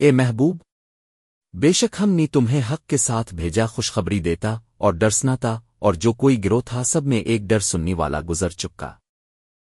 اے محبوب، بے شک ہم نے تمہیں حق کے ساتھ بھیجا خوشخبری دیتا اور ڈرسنا تھا اور جو کوئی گروہ تھا سب میں ایک ڈر سننی والا گزر چکا۔